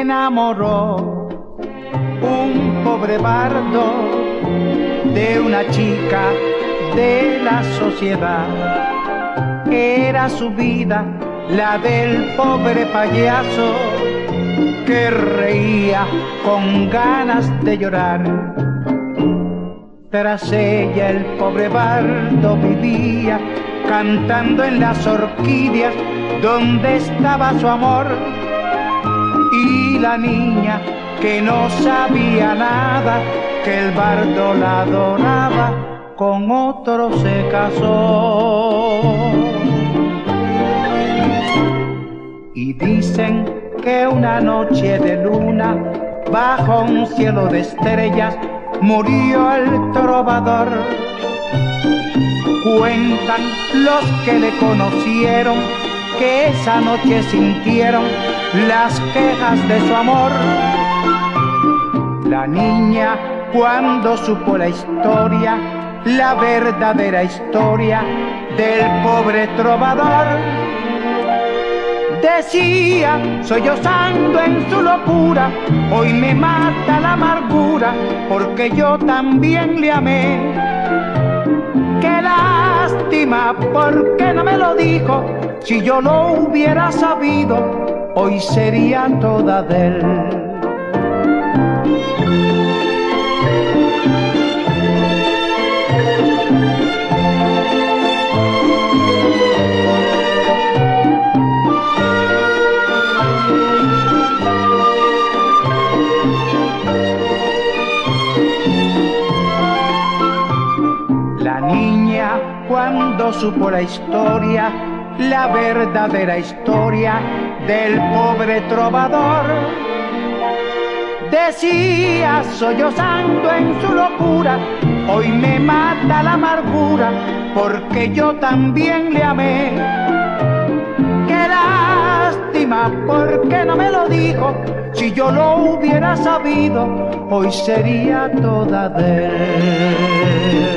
enamoró un pobre bardo de una chica de la sociedad. Era su vida la del pobre payaso que reía con ganas de llorar. Tras ella el pobre bardo vivía cantando en las orquídeas donde estaba su amor la niña que no sabía nada que el bardo la adoraba con otro se casó. Y dicen que una noche de luna bajo un cielo de estrellas murió el trovador. Cuentan los que le conocieron que esa noche sintieron las quejas de su amor. La niña cuando supo la historia, la verdadera historia del pobre trovador, decía, sollozando en su locura, hoy me mata la amargura, porque yo también le amé. Qué lástima, porque no me lo dijo, si yo lo hubiera sabido, hoy sería toda de él. La niña cuando supo la historia la verdadera historia del pobre trovador. Decía sollozando en su locura, hoy me mata la amargura, porque yo también le amé. Qué lástima, porque no me lo dijo, si yo lo hubiera sabido, hoy sería toda de él.